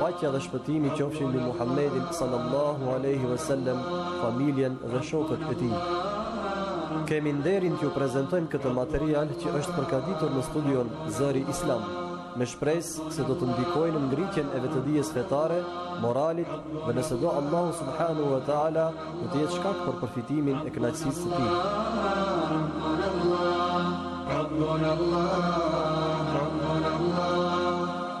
Paqja dhe shpëtimi qofshin mbi Muhammedin sallallahu alaihi wasallam, familjen dhe shokët e tij. Kemi nderin t'ju prezantojmë këtë material që është përgatitur në studion Zëri Islam, me shpresë se do të ndikojë në ngritjen e vetëdijes fetare, moralit dhe nëse do Allahu subhanahu wa taala do të jetë shkak për përfitimin e kënaqësisë së tij. Rabbuna Allah, Rabbuna Allah, Rabbuna Allah.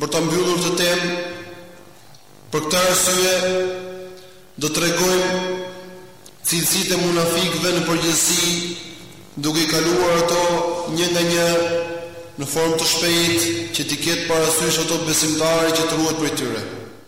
Për ta mbyllur këtë temë, për këtë arsye do të tregojmë cilësitë e munafikëve në përgjithësi, duke i kaluar ato një nga një në formë të shpejtë që t'i ketë parasysh ato besimtari që të ruhet prej tyre.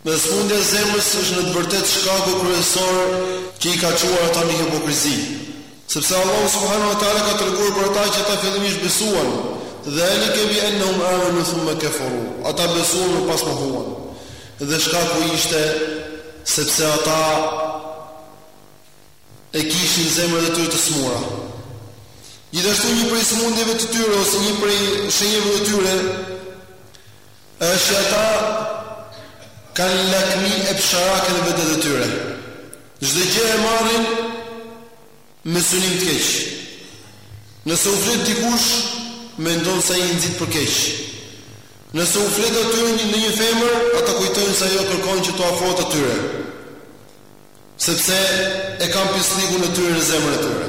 Dhe sëmundja e zemrës është në të vërtetë shkaku kryesor që i ka çuar ata në hipokrizi. Sepse Allahu subhanahu wa ta'ala ka treguar për ata që ata fillimisht besuan, Dhalike bi annahum amanu thumma kafaru, ata besuan më pas mohuan. Dhe shkaku ishte sepse ata e kishin zemrat e tyre të sëmura. Gjithashtu një prej sëmundjeve të tyre ose një prej shenjave të tyre Është që ata kanë lakmi epsharake në veten e tyre. Çdo gjë e marrin me synim të keq. Nëse u flet dikush, mendon se ai i nxit për keq. Nëse u flet atyre ndonjë femër, ata kujtojnë se ajo kërkon që t'u afrohet atyre. Sepse e kanë pislikun e tyre në zemrën e tyre.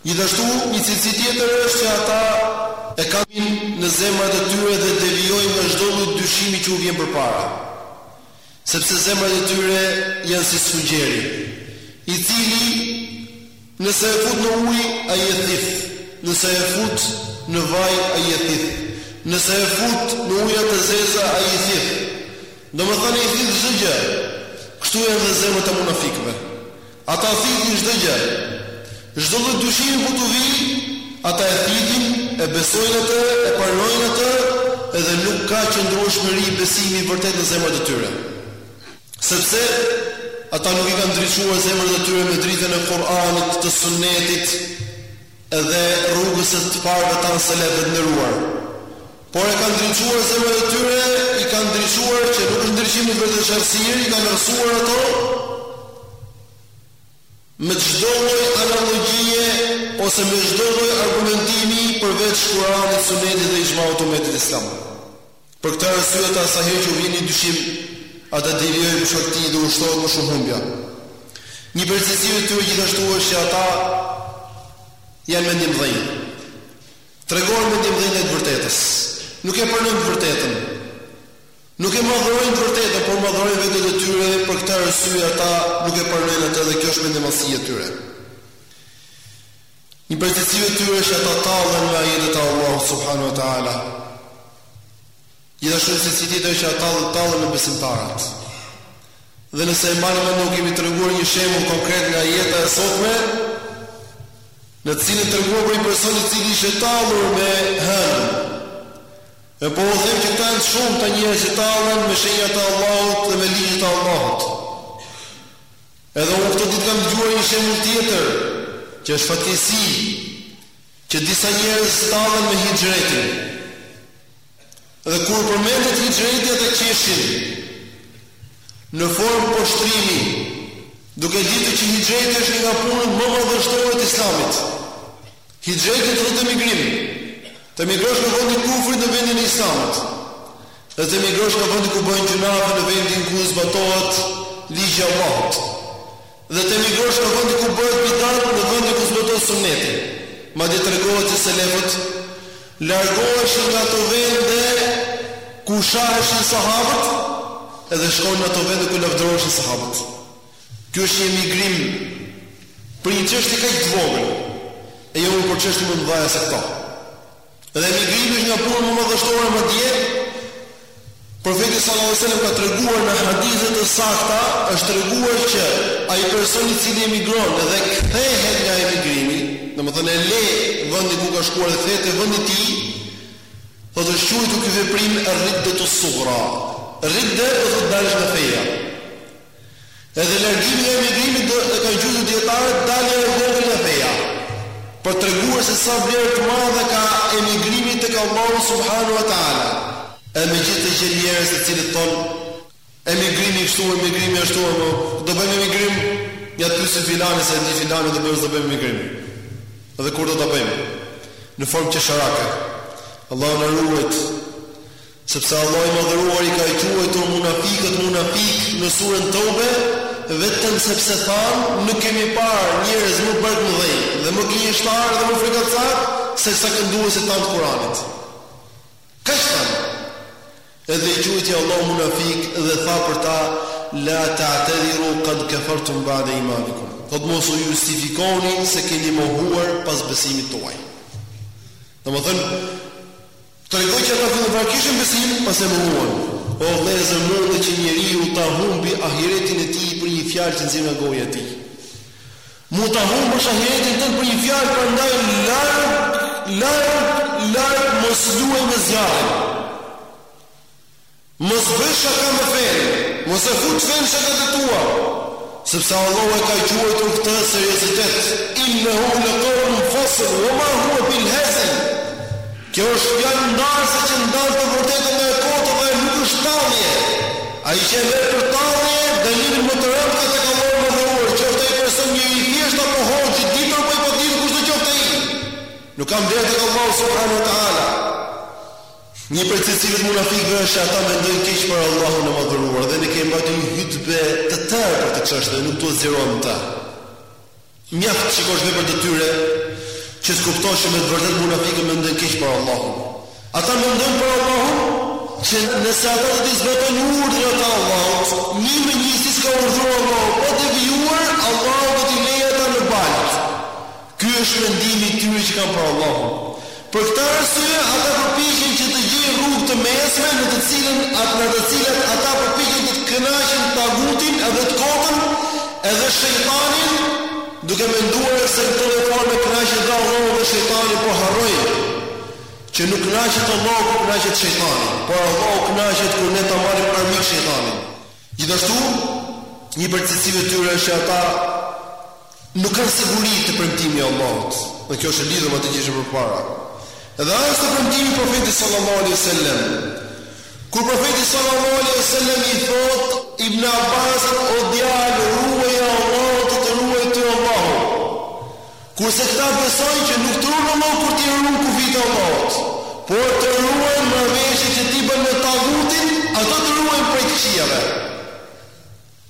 Gjithashtu, një cilësi tjetër është që ata e kanë në zemrat e tyre dhe devijojnë nga çdo lloj dyshimi që u vjen përpara. Sepse zemrat e tyre janë si sfugjeri, i cili nëse e fut në ujë, ai e thith, nëse e fut në vaj, ai e thith, nëse e fut në ujëra të zeza, ai i thith. Domethënë ai thith çdo gjë. Kështu janë dhe zemrat e munafikëve. Ata thithin çdo gjë. Çdo lloj dyshimi që t'u vijë, ata e thithin, e besojnë atë, e pranojnë atë dhe nuk ka qëndrueshmëri besimi i vërtetë në zemrat e tyre. Sepse ata nuk i kanë ndriçuar zemrat e tyre me dritën e Kur'anit, të Sunnetit dhe rrugës së të parëve tanë selefëve të nderuar. Por e kanë ndriçuar zemrat e tyre, i kanë ndriçuar që nuk është ndriçim po është errësirë, i kanë errësuar ato me çdo lloj analogjie ose me çdo lloj argumentimi përveç Kur'anit, Sunetit dhe Ixhmaut të Umetit Islam. Për këtë arsye ata sa herë që u vjen një dyshim, ata devijojnë për shkak të tij dhe u shtohet më shumë humbja. Një prej cilësive të tyre gjithashtu është që ata janë mendjemëdhenj. Tregohen mendjemëdhenj ndaj të vërtetës. Nuk e pranojnë të vërtetën. Nuk e madhërojnë të vërtetën, por madhërojnë veten e tyre, për këtë arsye ata nuk e pranojnë atë dhe kjo është mendjemadhësia e tyre. Një prej cilësive të tyre është që ata tallen me ajetet e Allahut subhanahu wa taala. Gjithashtu cilësi tjetër është që ata tallen me besimtarët. Dhe nëse e mbani mend ne kemi treguar një shembull konkret nga jeta e sotme, në të cilin treguam për një person i cili ishte tallur me hënë. E po u them që këta janë shumë të njerëz që tallen me shenjat e Allahut dhe me ligjit e Allahut. Edhe unë këto ditë kam dëgjuar një shembull tjetër, që është fatkeqësi që disa njerëz tallen me hixhretin. Dhe kur përmendet hixhreti ata qeshin në formë poshtrimi, duke ditur që hixhreti është një nga punët më madhështore të Islamit. Hixhreti do të thotë emigrim. Të emigrosh nga vendi i kufrit në vendin e Islamit. Dhe të emigrosh nga vendi ku bëhen gjynahe në vendin ku zbatohet ligji i Allahut. Dhe të emigrosh nga vendi ku bëhet bidat, në vendin ku zbatohet sunneti. Madje tregohet që selefët largoheshin nga ato vende ku shaheshin sahabët edhe shkonin në ato vende ku lavdëroheshin sahabët. Ky është një emigrim për një çështje kaq të vogël, e jo më për çështje më të mëdha se këto. Dhe emigrimi është nga punët më madhështore madje, Profeti sallallahu alejhi ue sellem ka treguar në hadithe të sakta, është treguar që ai person i cili emigron dhe kthehet nga emigrimi, domethënë e le vendin ku ka shkuar dhe kthehet te vendi i tij, është quajtur ky veprim riddetu sughra. Ridde do të thotë të dalësh nga feja. Edhe largimin nga emigrimi e kanë quajtur dijetarët dalja e vogël nga feja, për treguar se sa vlerë të madhe ka emigrimi tek Allahu subhanu wa ta'ala. E megjithatë gjen njerëz të cilët thonë emigrimi kështu emigrimi ashtu apo do bëjmë emigrim ja ta pyesim filanin se e di filanin do bëjmë s'do bëjmë emigrim dhe kur do ta bëjmë në formë qesharake. Allahu na ruajt. Sepse Allahu i Madhëruar i ka quajtur munafikët munafikë në Suren Teube vetëm sepse thanë, nuk kemi parë njerëz më barkmëdhenj dhe më gënjeshtarë dhe më frikacakë sesa kënduesit tanë të Kuranit. Kaq thanë. Edhe i quajti Allahu munafikë dhe tha për ta, La ta'tadiru qad kafartum ba'da imanikum. Thotë mos u justifikoni se keni mohuar pas besimit tuaj. Domethënë Tregon që ata fillimisht kishin besim pastaj e mohuan. O vëllezër mundet që njeriu ta humbi ahiretin e tij për një fjalë që nxjerr nga goja e tij. Mund ta humbësh ahiretin tënd për një fjalë prandaj larg larg larg mos luaj me zjarrin. Mos bëj shaka me fenë, mos e fut fenë në shakat e tua, sepse Allahu e ka quajtur këtë seriozitet, Innehu leqaulun fasl wa ma huwa bil hazl, Kjo është fjalë ndarëse që ndan të vërtetën nga e kota dhe nuk është tallje. Ai që e merr për tallje, dënimin më të rëndë ka tek Allahu i Madhëruar, qoftë ai person njeri i thjeshtë apo hoxhë, i ditur apo i paditur kushdo qoftë ai, nuk ka vlerë tek Allahu subhane wa ta'ala. Një prej cilësive të munafikëve është që ata mendojnë keq për Allahun e Madhëruar dhe ne kemi mbajtur një hutbe të tërë për këtë çështje dhe nuk dua të zgjerohem në ta. Mjaft të shikosh veprat e tyre që të kuptosh që me të vërtetë munafikët mendojnë keq për Allahun. Ata mendojnë për Allahun që nëse ata do t'i zbatojnë urdhrat e Allahut, një me një si ka urdhëruar Allahu, pa devijuar, Allahu do t'i lërë ata në baltë. Ky është mendimi i tyre që kanë për Allahun. Për këtë arsye ata përpiqen që të gjejnë rrugë të mesme në të cilën at në të cilat ata përpiqen të kënaqin Taghutin edhe të kotën edhe Shejtanin duke menduar se në këtë lloj forme kënaqet dhe Allahu dhe Shejtani por harrojnë që nuk kënaqet Allahu kur kënaqet Shejtani por Allahu kënaqet kur ne ta marrim armik Shejtanin. Gjithashtu, një prej cilësive të tyre është që ata nuk kanë siguri te premtimi i Allahut. Dhe kjo është e lidhur me atë që ishte përpara. Dhe as te premtimi i Profetit sallallahu alaihi wasallam. Kur Profeti sallallahu alaihi wasallam i thotë Ibn Abbas o djalë ruaje Allahun të të ruaj ty Allahu. Kurse këta besojnë që nuk të ruan Allahu kur ti ruan kufijtë e Allahut, por të ruajnë marrëveshjet që ti bën me tagutin, ato të ruajnë prej të këqijave.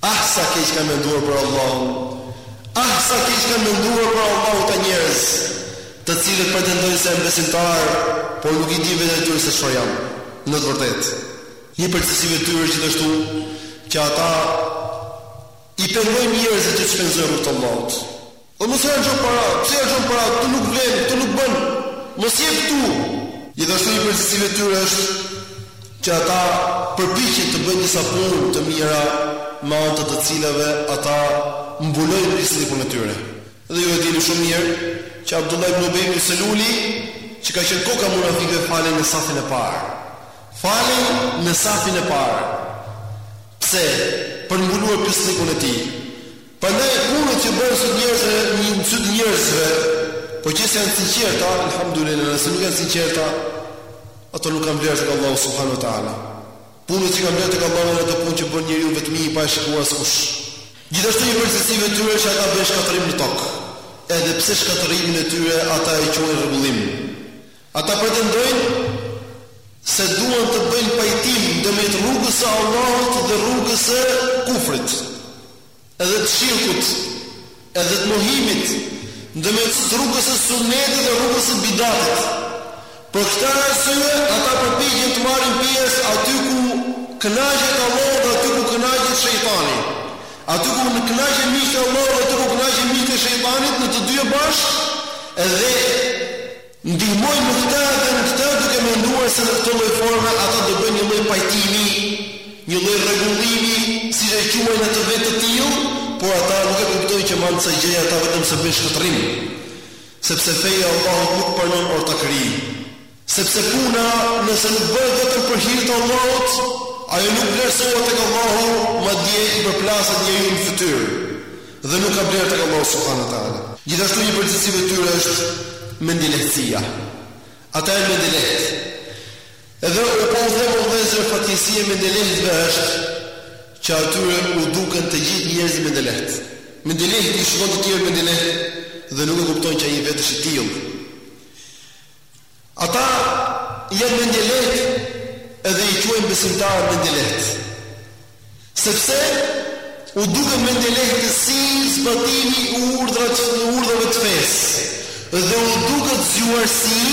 Ah sa keq kanë menduar për Allahun! Ah sa keq kanë menduar për Allahun këta njerëz, të cilët pretendojnë se janë besimtarë, por nuk e dinë veten e tyre se çfarë janë në të vërtetë. Një prej cilësive të tyre gjithashtu që ata i pengojnë njerëzit që të shpenzojnë në rrugën e Allahut. O po mos harxho para, pse harxhon para, këtu nuk vlen, këtu nuk bën, mos jep këtu. Gjithashtu një prej cilësive të tyre është që ata përpiqen të bëjnë disa punë të mira me anë të të cilave ata mbulojnë pisllikun e tyre. Dhe ju e dini shumë mirë që Abdullah ibn Ubay ibn Seluli që ka qenë koka e munafikëve falej në safin e parë. Falej në safin e parë. Pse? Për të mbuluar pisllikun e tij. Prandaj punët që bëhen në sy të njerëzve, po qe se janë të sinqerta, elhamdulilah, nëse nuk janë të sinqerta, ato nuk kanë vlerë tek Allahu subhanahu wa taala. Punët që kanë vlerë tek Allahu janë ato punë që bën njeriu vetëm i pa e shikuar askush. Gjithashtu një prej cilësive të tyre është që ata bëjnë shkatërrim në tokë, edhe pse shkatërrimin e tyre ata e quajnë rregullim. Ata pretendojnë se duan të bëjnë pajtim ndërmjet rrugës së Allahut dhe rrugës së kufrit, edhe të shirkut, edhe të mohimit, ndërmjet rrugës së sunnetit dhe rrugës së bidatit. Për këtë arsye, ata përpiqen të marrin pjesë aty ku kënaqet Allahu dhe aty ku kënaqet shejtani. Aty ku kënaqen miqtë e Allahut dhe aty ku kënaqen miqtë e shejtanit, në të dyja bashkë, edhe Ndihmojnë në këtë dhe në këtë duke menduar se në këtë lloj forme ata do bëjnë një lloj pajtimi, një lloj rregullimi, siç e quajnë ata vetë të tillë, por ata nuk e kuptojnë që me anë të kësaj gjëje ata vetëm se bëjnë shkatërrim. Sepse feja e Allahut nuk pranon ortakëri. Sepse puna, nëse nuk bëhet vetëm për hir të Allahut, ajo nuk vlerësohet tek Allahu, madje i përplaset njeriut në fytyrë. Dhe nuk ka vlerë tek Allahu subhanahu wa ta'ala. Gjithashtu një prej cilësive të tyre është mendjelehtësia. Ata janë mendjelehtë. Edhe unë po u them o vëllezër fatkeqësia e mendjelehtëve është që atyre u duken të gjithë njerëzit mendjelehtë. Mendjelehtë i shikon të tjerët mendjelehtë dhe nuk e kupton që ai vetë është i tillë. Ata janë mendjelehtë edhe i quajnë besimtarët mendjelehtë. Sepse u duket mendjelehtësi zbatimi i urdhrat, i urdhrave të fesë dhe u duket zgjuarsi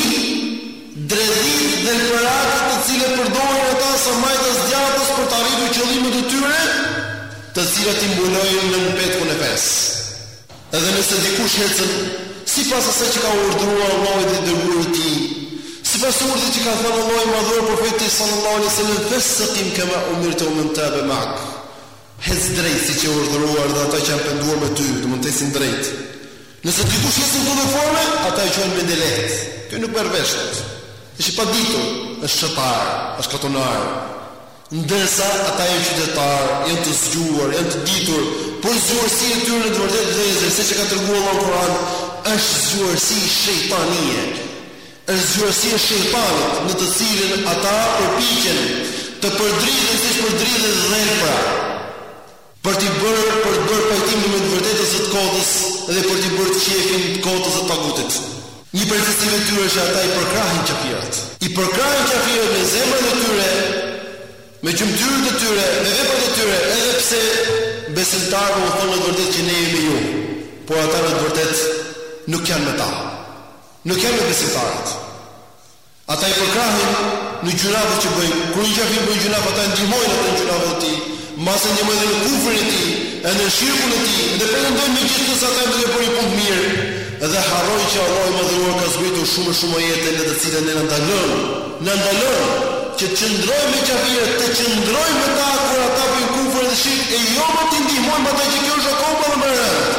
dredhitë dhe dhelpëritë të cilat përdorin ata sa majtas djathtas për të arritur qëllimet e tyre, të cilat i mbulojnë nën petkun e fesë. Edhe nëse dikush ecën sipas asaj që ka urdhëruar Allahu dhe i Dërguari i Tij, sipas urdhrit që ka thënë Allahu i Madhëruar Profetit sallallahu alejhi ve sellem, Fastaqim kama umirte wa man taba ma'ak, Ec drejt siç je urdhëruar dhe ata që janë penduar me ty, domethënë të ecin drejt. Nëse dikush ecën në këtë lloj forme, ata e quajnë mendjelehtë. Ky nuk merr vesh. Është i paditur, është fshatar, është katonar. Ndërsa ata janë qytetarë, janë të zgjuar, janë të ditur, por zgjuarsia e tyre në të vërtetë vëllezër, siç e ka treguar Allahu në Kur'an, është zgjuarsi shejtanie. Është zgjuarsi e shejtanit, në të cilën ata përpiqen të përdridhen siç përdridhet dhelpra. Për t'i bërë për të bërë pajtimin me të vërtetës e të kotës dhe për t'i bërë qejfin të kotës dhe të tagutit. Një prej cilësive të tyre është që ata i përkrahin qafirat. I përkrahin qafirat me zemrat e tyre, me gjymtyrët e tyre, me veprat e tyre, edhe pse besimtarëve u thonë në të vërtetë që ne jemi me ju, por ata në të vërtetë nuk janë me ta. Nuk janë me besimtarët. Ata i përkrahin në gjynafet që bëjnë. Kur një kafir bën gjynaf, ata e ndihmojnë atë në gjynafet e tij, mbase e ndihmojnë edhe në kufrin e tij, edhe në shirkun e tij, dhe pretendojnë megjithatë se ata janë duke bërë një punë të mirë, dhe harrojnë që Allahu i Madhëruar ka zbritur shumë e shumë ajete në të cilat ne na ndalon, na ndalon, që të qëndrojmë me kafirët, të qëndrojmë me ta kur ata bëjnë kufër dhe shirk, e jo më t'i ndihmojmë ata që kjo është akoma dhe më e rëndë.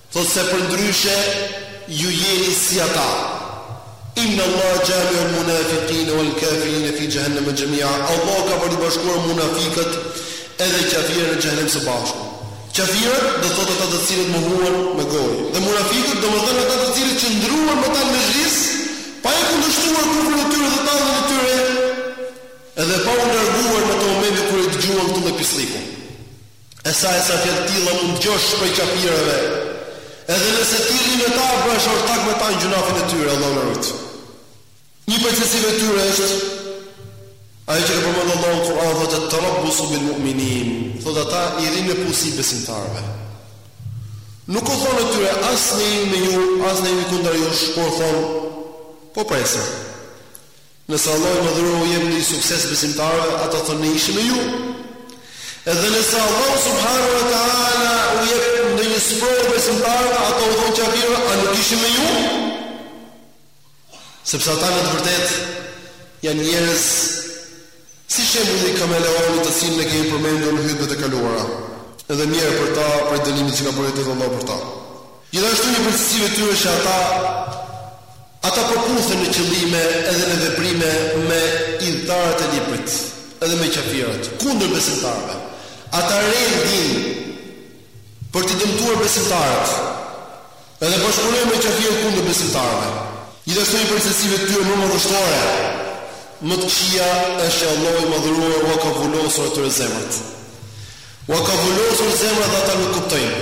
Thotë se përndryshe ju jeni si ata. Inna Allahe xhami'ul munafikine wal kafirine fi xhehenneme xhemi'a, Allahu ka për t'i bashkuar munafikët edhe qafirët në xhehenem së bashku. Qafirët, do të thotë ata të cilët mohuan me gojë, dhe munafikët, domethënë ata të cilët qëndruan me ta në mexhlis, pa e kundërshtuar kufrin e tyre dhe talljen e tyre, dhe pa u larguar në atë momentin kur e dëgjuan këtë lloj pislliku. E sa e sa fjalë të tilla mund të dëgjosh prej qafirëve. Edhe nëse ti rri me ta, bëhesh ortak me ta në gjunafin e tyre, Allahu na rujt. Një prej cilësive të tyre është ajo që ka përmendur Allahu në Kur'an, thotë tarabbusu bil mu'minin. Thotë ata i rrinë në pusi besimtarëve. Nuk u thonë atyre as ne jemi me ju, as ne jemi kundër jush, por thonë po presim. Nëse Allahu i Madhëruar u jep ndonjë sukses besimtarëve, ata thonë ne ishim me ju. Edhe nëse Allahu Subhanu wa Ta'ala u jep ndonjë sprovë besimtarëve, ata u thonë kafirëve, a nuk ishim me ju? Sepse ata në të vërtetë janë njerëz si shembulli i kameleonit të cilin e kemi përmendur në hutbet e kaluara. Edhe mjerë për ta për dënimin që ka përgatitur Allahu për ta. Gjithashtu një prej cilësive të tyre është se ata Ata përputhen në qëllime edhe në veprime me ithtarët e Librit edhe me qafirët, kundër besimtarëve. Ata rendin për t'i dëmtuar besimtarët edhe bashkëpunojnë me qafirët kundër besimtarëve. Gjithashtu një prej cilësive të tyre më madhështore, më të këqija, është që Allahu i Madhëruar ua ka vulosur atyre zemrat. Ua ka vulosur zemrat dhe ata nuk kuptojnë.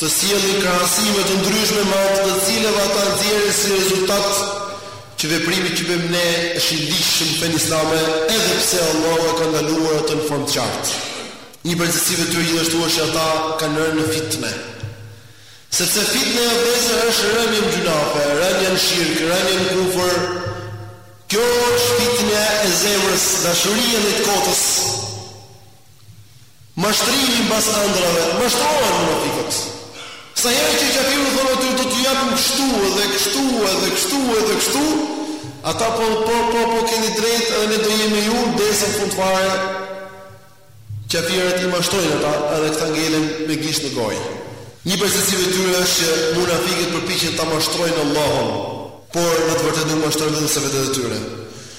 të sjellin krahasime të ndryshme me anë të të cilëve ata nxjerrin si rezultat që veprimi që bëjmë ne është i ligjshëm në fenë islame, edhe pse Allahu e ka ndaluar atë në formë të qartë. Një prej cilësive të tyre gjithashtu është që ata kanë rënë në fitne. Sepse fitne e zemrës është rënia në gjunafe, rënia në shirk, rënia në kufër. Kjo është fitne e zemrës, dashuria e të kotës. Mashtrimi mbas ëndrrave, mashtrohen munafiqët. Sa herë që qafiru thotë atij do të japim kështu edhe kështu edhe kështu edhe kështu, ata po po po po keni drejt edhe ne do jena me ju derisa në fund fare qafirët i mashtrojnë ata edhe këta ngelen me gisht në gojë. Një prej cilësive të tyre është që munafiqët përpiqen ta mashtrojnë Allahun, por në të vërtetë nuk mashtrojnë vetëm se vetet e tyre.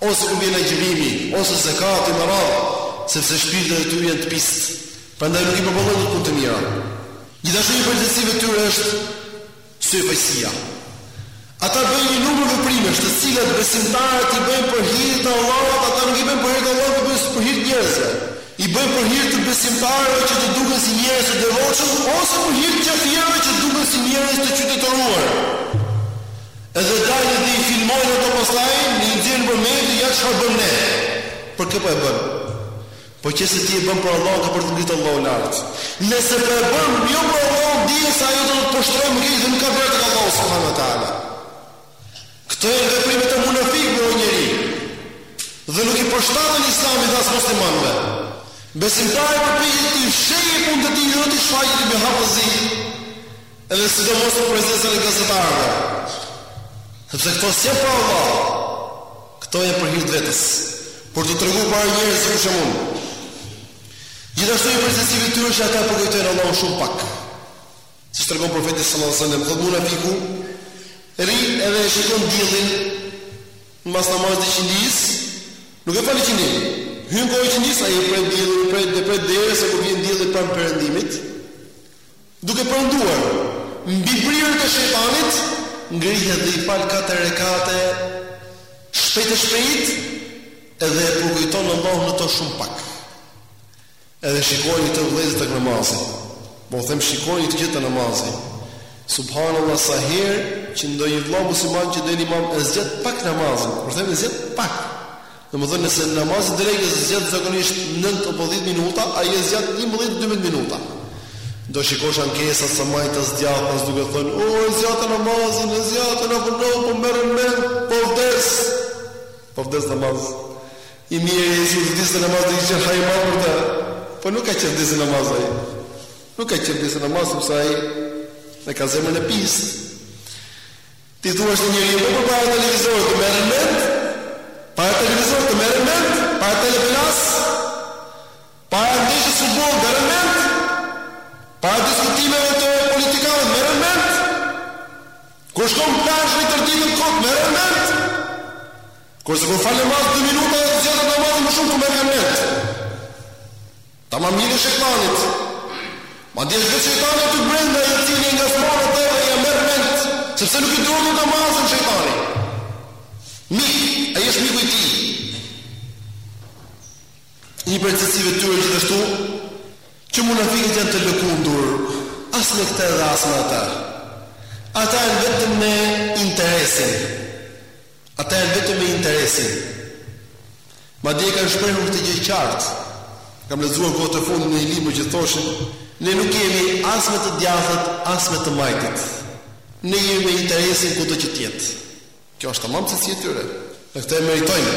Ose kur vjen agjërimi, ose zekati me radhë, sepse shpirtrat e tyre janë të pistë, prandaj nuk i përballojnë dot punët e mira. Gjithashtu një prej cilësive të tyre është syfaqësia. Ata bëjnë një numër veprimesh, të cilat besimtarët i bëjnë për hir të Allahut, ata nuk i bëjnë për hir të Allahut, i bëjnë për hir të njerëzve. I bëjnë për hir të besimtarëve që të duken si njerëz të devotshëm ose për hir të qafirëve që duken si njerëz të qytetëruar. Edhe dalin dhe i filmojnë ato pastaj i nxjerrin në medie ja çfarë bëjmë ne për kë po e bën po qe se ti e bën për Allahun ka për të ngrit Allahu lart nëse po e bën jo për Allahun dije se ajo do të poshtrojë më keq dhe nuk ka vlerë tek Allahu subhanahu wa taala këto janë veprime të munafikëve o njeri dhe nuk i përshtaten islamit dhe as muslimanëve besimtari përpiqet të fshehë punët e tij dhe të shfaqet në hapësi Edhe sidomos në prezencën e gazetarëve, sepse këto s'janë për Allah, këto janë për hir të vetes, për të treguar para njerëzve kush jam unë. Gjithashtu një prej cilësive të tyre që ata përkujtojnë Allahun shumë pak. Siç tregon profeti sallallahu alajhi wasallam, thotë munafiku, rri edhe e shikon diellin mas namazit të iqindisë, nuk e fal iqindinë. Hyn koha e iqindisë, ai e pret diellin, pret dhe pret derisa kur vjen dielli pranë perëndimit. Duke përënduar, mbi brirët e shejtanit, ngrihet dhe i fal katër rekate shpejt e shpejt dhe e përkujton Allahun në to shumë pak. Edhe shikojeni këtë vëllezër tek namazi. Po them shikojeni të gjithë tek namazi. Subhanallah sa herë që ndonjë vëlla musliman që del imam e zgjat pak namazin, po them e zgjat pak. Domethënë nëse namazi i drekës zgjat zakonisht nëntë apo dhjetë minuta, ai e zgjat njëmbëdhjetë dymbëdhjetë minuta. Do shikosh ankesat sa majtas djathtas duke thënë, O e zgjati namazin, e zgjati, na vonoi, po merren mend, po vdes. Po vdes në namaz. E mirë sikur të vdiste në namaz do kishte qenë hajr i madh për të. Po nuk ka që vdes në namaz ai. Nuk ka që vdes në namaz sepse ai e ka zemrën e pisë. Ti thua se njeriu po përpara televizorit të merren mend? Para televizorit të merren mend? Para telenovelas? Para ndeshjes së futbollit të merren mend? Para diskutimeve të politikanëve merren mend? Kur shkon plazh rri tërë ditën kot merren mend? Kurse kur fal namaz 2 minuta zgjatet namazi më shumë ku merren mend? Tamam mik i shejtanit. Madje është vetë shejtani aty brenda i cili i ngacmon atë dhe ia merr mend, sepse nuk e duron namazin shejtani. Mik, ai është miku i tij. Një prej cilësive të tyre gjithashtu që munafiqët janë të lëkundur as me këtë dhe as me atë. Ata janë vetëm me interesin. Ata janë vetëm me interesin. Madje e kanë shprehur këtë gjë qartë. Kam lexuar kohët e fundit në një libër që thoshin, ne nuk jemi as me të djathtët, as me të majtët. Ne jemi me interesin kudo që të jetë. Kjo është tamam cilësi e tyre. Dhe këtë e meritojnë.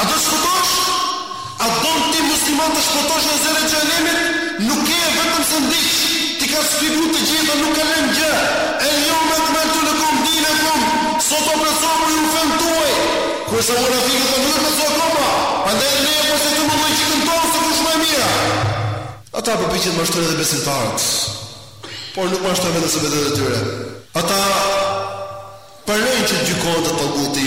A do shpëtosh? A don ti musliman të shpëtosh nga zjarri i xhehenemit nuk ke vetëm se ndiq t'i ka shpjegu të gjitha nuk ka lën gjë el jome ekmeltu lekum dinekum sot e plotësova për ju fenë tuaj kurse munafiqët po nuk e plotësojnë akoma prandaj edhe ne e përsëritojmë llogjikën tonë se kush më e mira Ata përpiqen të mashtrojnë edhe besimtarët, por nuk mashtrojnë vetëm se vetet e tyre. Ata pranojnë që të gjykohen te Taguti,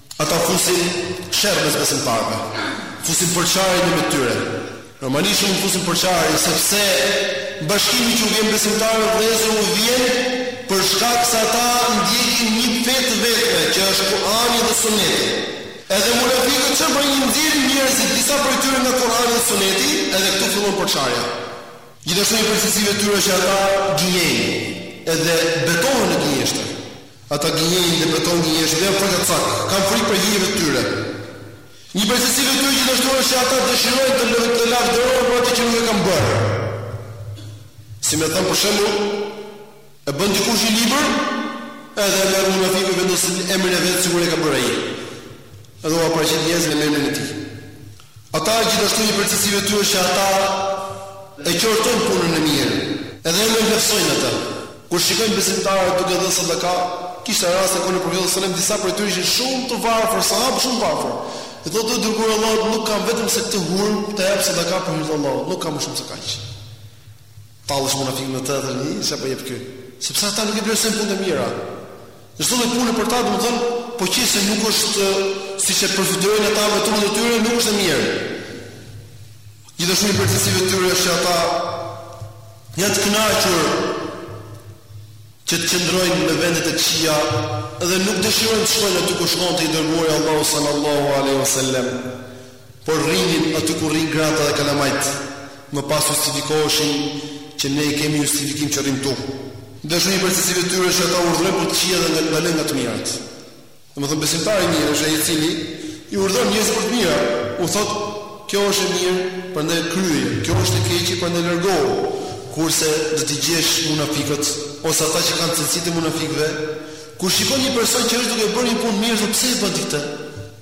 Ata fusin sherr mes besimtarëve. Fusin përçarje në mes tyre. Normalisht nuk fusin përçarje sepse bashkimi që u vjen besimtarëve vëllezër u vjen për shkak se ata ndjekin një fe të vetme që është Kur'ani dhe Suneti. Edhe munafiqët çfarë bëjnë i nxjerrin njerëzit disa prej tyre nga Kur'ani dhe Suneti, edhe këtu fillon përçarja. Gjithashtu një prej cilësive të tyre është që ata gënjejnë edhe betohen në gënjeshtër. Ata gënjejnë dhe betohen në gënjeshtër dhe frikacakë kanë frikë prej hijeve të tyre një prej cilësive të tyre gjithashtu është që ata dëshirojnë të lë të lavdërohen për atë që nuk e kanë bërë si me thënë për shembull e bën dikush një libër edhe e merr munafiku vendos emrin e vet sikur e ka bërë ai edhe ua paraqit njerëzve me emrin e tij Ata gjithashtu një prej cilësive të tyre është që ata e qortojnë punën e mirë, edhe e nënvleftësojnë atë. Kur shikojnë besimtarët duke dhënë sadaka, kishte raste kohën e profetit sallallahu alejhi ue sellem disa prej tyre ishin shumë të varfër, sahabë shumë të varfër. I thotë o i dërguari i Allahut, nuk kam vetëm se këtë hurmë të jap sadaka për hir të Allahut, nuk kam më shumë se kaq. Tallesh munafikët me atë se po jep ky. Sepse ata nuk e vlerësojnë punët e mira. Çdo lloj pune për ta, domethënë, po qe se nuk është siç e përfytyrojnë ata me trutë e tyre, nuk është e mirë. Gjithashtu një prej cilësive të tyre është që ata janë të kënaqur që të qëndrojnë në vendet e këqija dhe nuk dëshirojnë të shkojnë aty ku shkonte i dërguari i Allahut sallallahu alaihi wasallam. Por rrinin aty ku rrinë gratë dhe kalamajtë, më pas justifikoheshin që ne kemi justifikim që rrimë këtu. Gjithashtu një prej cilësive të tyre është që ata urdhërojnë për të këqijat dhe ndalojnë nga të mirat. Domethënë besimtari i mirë është ai i cili i urdhëron njerëzit për të mira, u thotë, Kjo është e mirë, prandaj kryeje, kjo është e keqe, prandaj largohu. Kurse do t'i gjesh munafikët ose ata që kanë cilësitë e munafikëve, kur shikojnë një person që është duke bërë një punë të mirë thotë, Pse e bën ti këtë?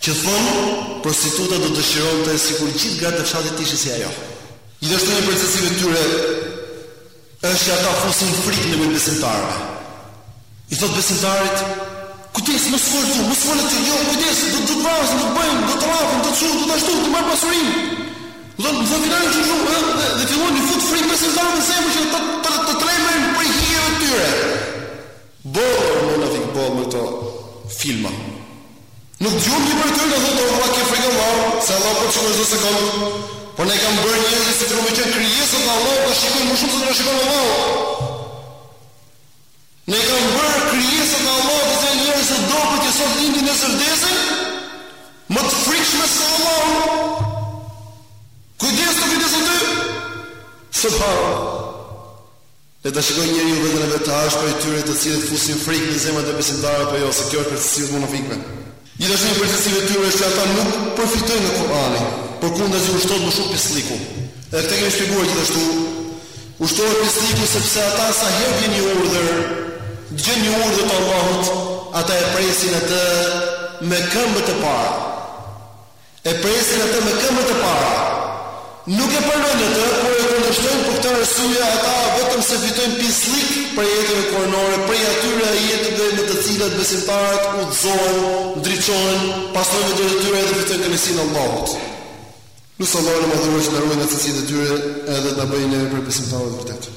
Që thonë, prostituta do dëshironte sikur gjithë gratë e fshatit të ishin si ajo. Gjithashtu një prej cilësive të tyre është që ata fusin frikë në zemrat e besimtarëve. I thotë besimtarit, kujdes, mos fol këtu, mos fol aty, jo, kujdes, do të vrasin, do të bëjnë, do të rrahin, do të çojnë, do të ashtu, do të marrin pasurinë. Do të thotë këta janë çu, dhe, dhe fillon të fut frikë besimtarëve në zemër që të të, të, të tremben prej hijes së tyre. Boll or munafik boll me këto filma nuk dëgjojmë një për ty na thotë o vlla ke frikë Allahun se Allahu po të shikon çdo sekond por ne kam bërë njerëz se duhet të qenë krijesat dhe Allahu po shikon më shumë se na shikon Allahu ne kam bërë krijesat dhe Allahu të qenë njerëz se do për të sot lindin nesër vdesin më të frikshme se Allahu kujdes të kujdes aty subhanallahu Le ta shikojë njeriu veten e vet a është prej tyre të cilët fusin frikë në zemrat e besimtarëve apo jo, se kjo është prej cilësive të munafikëve. Gjithashtu një prej cilësive të tyre është që ata nuk përfitojnë nga Kur'ani, përkundazi u shtohet më shumë pislliku. Edhe këtë e kemi shpjeguar gjithashtu, u shtohet pislliku sepse ata sa herë vjen një urdhër, dëgjojnë një urdhër të Allahut, ata e presin atë me këmbët e para. E presin atë me këmbët e para. Nuk e pranojnë atë, por e kundërshtojnë për këtë arsye ata vetëm se fitojnë pisllik prej ajeteve kuranore, prej atyre ajeteve me të cilat besimtarët udhëzohen, ndriçohen, pastrojnë veten e tyre dhe fitojnë kënaqësinë e Allahut. Lus Allahun e Madhëruar që të na ruajë nga cilësitë e tyre edhe të na bëjë ne prej besimtarëve të vërtetë.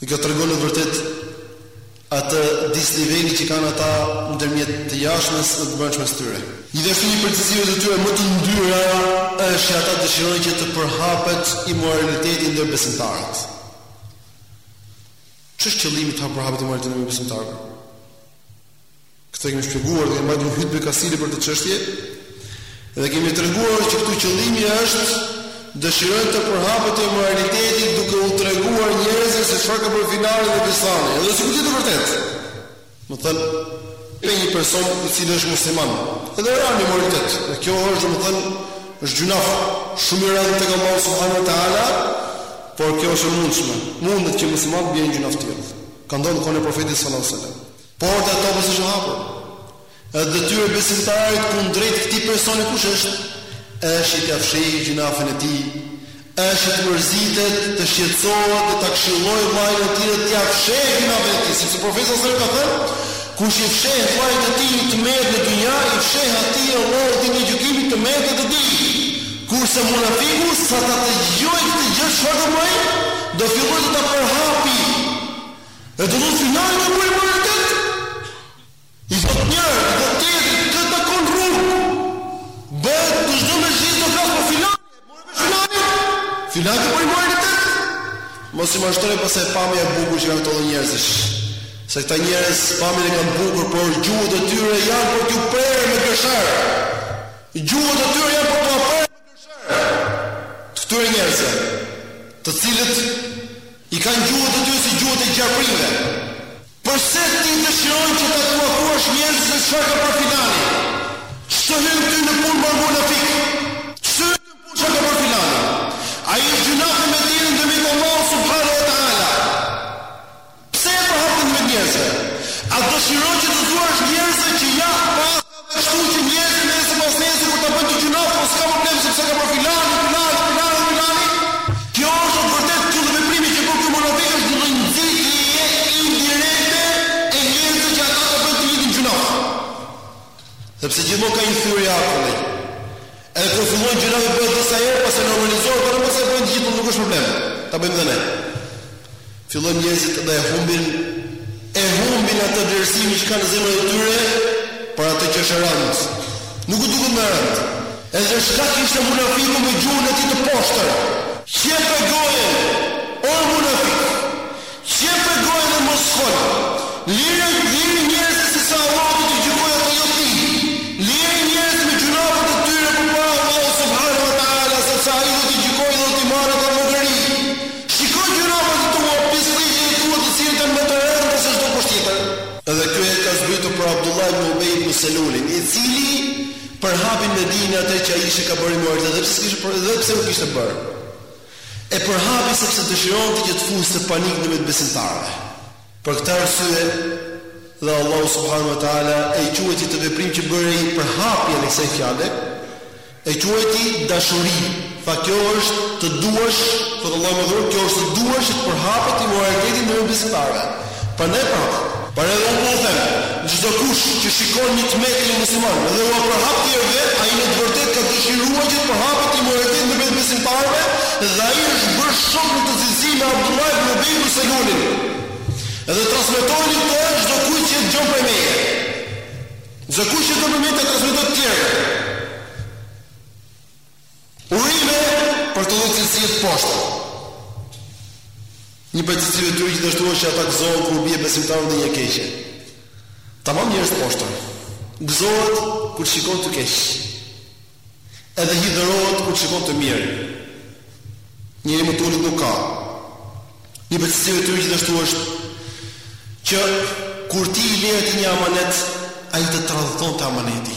Dhe kjo tregon në të vërtetë atë disnivelin që kanë ata ndërmjet të jashtmes dhe të brendshmes së tyre. Gjithashtu një prej cilësive të tyre më të ndyra është që ata dëshirojnë që të përhapet imoraliteti ndër besimtarët. Ç'është qëllimi të përhapet imoraliteti ndër besimtarët? Këtë e kemi shpjeguar dhe kemi mbajtur hutbe kastile për këtë çështje. Dhe kemi treguar që këtu qëllimi është dëshirojnë të përhapet imoraliteti duke u treguar njerëzve se çfarë ka bërë Filani dhe Fistani. Edhe sikur të jetë e vërtetë. Domethënë, një person i cili është musliman, edhe ra në imoralitet. Dhe kjo është, domethënë, është gjunaf, shumë i rëndë tek Allahu Subhanehu ve Teala, por kjo është e mundshme. Mundet që muslimani të bëjë gjunaf të tillë. Ka ndodhur në kohën e profetit sallallahu sallam. Porta e teubes është e hapur. Edhe detyra e besimtarit kundrejt këtij personi kush është? Është t'ia fshehë gjynafin e tij, është të mërzitet, të shqetësohet dhe ta këshillojë vllajën e tij, t'ia fshehë gjynafin e tij, sepse profeti sallallahu alajhi wasallam ka thënë, Kush i fsheh vllait të tij të metat në dynja, i fsheh atij Allahu ditën e gjykimit të metat e tij. Kurse munafiku sa ta dëgjojë këtë gjë çfarë do të bëjë? Do fillojë, do ta përhapi E të mos i lajë më bëjë më rëtet, i thotë njërit, i thotë tjetrit, të takon në rrugë, bëhet te çdo mexhlis të flasë për filanin, e more vesh filanin, filani po bën imoralitet, mos u mashtro pastaj nga pamja e bukur që kanë disa njerëzish, se këta njerëz pamjen e kanë bukur, por gjuhët e tyre janë për t'ju prerë me gërshërë, gjuhët e tyre janë për t'u prerë, të këtyre njerëzve, të cilët i kanë gjuhët e tyre si gjuhët e gjarprinjve. Përse ti dëshiron që t'u tregosh njerëzve se çfarë ka bërë filani? Ç'të hyn ty në punë more munafik? Ç'të hyn ty në punë çfarë ka bërë filani? Ai është gjynah mes tij dhe mes Allahut subhanahu wa taala. Pse e përhap në mes njerëzve? A dëshiron që t'u thuash njerëzve që ja paska dhe kështu që njerëzit nesër pas nesër kur ta bëjnë atë gjynaf po s'ka problem sepse ka bërë filani, filani, filani dhe filani? Kjo është në të vërtetë ky veprimi që bën ky munafik është një lloj nxitjeje indirekte e njerëzve që ata ta bëjnë të njëjtin gjynaf. Sepse gjithmonë ka një thyerje akulli. Edhe kur fillojnë gjërat të bëhen disa herë pastaj normalizohen dhe meqenëse e bëjnë të gjithë nuk është problem. Ta bëjmë dhe ne. Fillojnë njerëzit dhe e humbin e humbin atë vlerësimin që kanë në zemrën e tyre për atë që është e rëndë. Nuk u duket më e rëndë. Edhe shkak ishte munafiku me gjuhën e tij të poshtër. Qepe gojën. O munafik. Qepe gojën dhe mos fol. Lëri lëri njerëzit se se Allahu do t'i gjykojë ata, jo ti. Lëri njerëzit me gjynafet e tyre përpara Allahut subhane ve teala sepse ai do t'i gjykojë dhe do t'i marrë ata në llogari. Shiko gjynafet e tua, pisllëqet e tua të cilat janë më të rënda se çdokush tjetër. Edhe kjo ka zbritur për Abdullah ibn Ubej ibn Selulin, i cili përhapi në Medine atë që Aishja ka bërë imoralitet dhe pse s'kishte dhe pse nuk kishte bërë. E përhapi sepse dëshironte që të fuste panik ndërmjet besimtarëve. Për këtë arsye dhe Allahu subhanahu wa taala e quajti këtë veprim që bëri ai përhapjen e kësaj fjale, e quajti dashuri. Tha kjo është të duash, thotë Allahu më dhuron, kjo është të duash që të përhapet immoraliteti ndërmjet besimtarëve. Prandaj po u them, çdokush që shikon një të metë te një musliman dhe ua përhap tjerëve, ai në të vërtetë ka dëshiruar që të përhapet imoraliteti ndërmjet besimtarëve dhe ai është bërë shok në këtë cilësi me Abdullah ibn Ubej ibn Selulin. Edhe transmetojani këtë çdokujt që e dëgjon prej meje. Çdokush që bën mirë ta transmetojë të tjerëve. Urive për këto cilësi të poshtër. Një prej cilësive të tyre gjithashtu është që ata gëzohen kur u bie besimtarëve ndonjë e keqe. Tamam njerëz të poshtër. Gëzohet kur të shikon ty keq. Edhe hidhërohet kur të shikon ty mirë. Njeri më të ulët nuk ka. Një prej cilësive të tyre gjithashtu është që kur ti i le një amanet, ai të tradhëton te amaneti.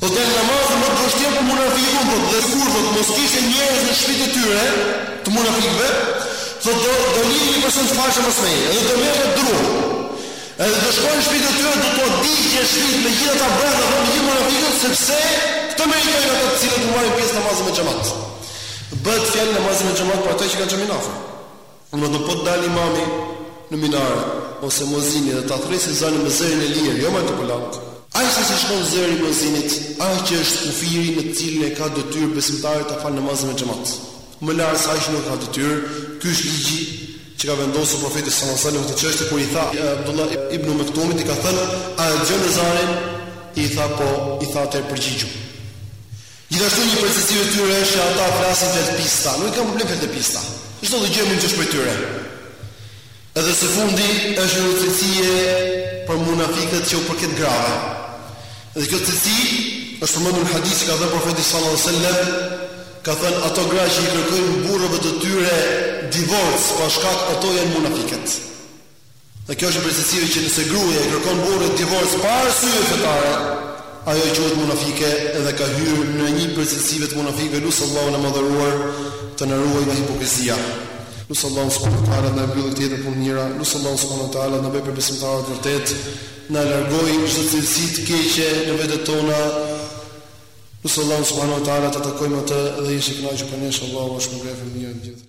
Po janë namazi më të vështirë për munafikun thotë dhe sikur thotë mos kishte njerëz në shpitë e tyre të munafikëve thotë do lija një person të falte namazin edhe do merrja dru edhe do shkoja në shpitë e tyre do ua digjja shpitë me gjithë ata brenda thotë me gjithë munafikët sepse këtë meritojnë ata të cilët nuk marrin pjesë në namazin me xhamat bëhet fjalë namazin me xhamat për ata që kanë xhamin afër Do me thënë po të dalë imami në minare, ose muezini dhe ta thërresi ezanin me zërin e lirë, jo me altoparlant. Aq sa shkon zëri i muezinit, aq është kufiri në të cilin e ka detyrë besimtari ta falë namazin me xhamat. Më larg se aq nuk e ka detyrë, ky është ligji që ka vendosur Profeti sallallahu alejhi wasallam në këtë çështje kur i tha Abdullah ibn Mektumit i ka thënë, a e dëgjon ezanin? I tha po, i tha atëherë përgjigju. Gjithashtu një prej cilësive të tyre është që ata flasin fjalë të pista. Nuk i kanë problem fjalët e pista. Çdo lloj gjëje mund të presësh prej tyre. Edhe së fundi është një cilësi për munafiket që u përket grave. Dhe kjo cilësi është përmendur në hadith që ka thënë profeti sallallahu alajhi wasallam, ka thënë ato gra që i kërkojnë burrëve të tyre divorc pa shkak ato janë munafiket. Dhe kjo është një prej cilësive që nëse gruaja i kërkon burrit divorc pa arsye fetare, ajo quhet munafike dhe ka hyrë në një prej cilësive të munafikëve, lus Allahun e Madhëruar të na ruajë nga hipokrizia. Lus Allahun subhanahu wa taala të na mbyllë këtë jetë me punë të mira, lus Allahun subhanahu wa taala të na bëjë prej besimtarëve të vërtetë, na largojë çdo cilësi të keqe në vetet tona. Lus Allahun subhanahu wa taala ta takojmë atë dhe të jetë i kënaqur prej nesh, inshallah, është më mirë në jetën tjetër.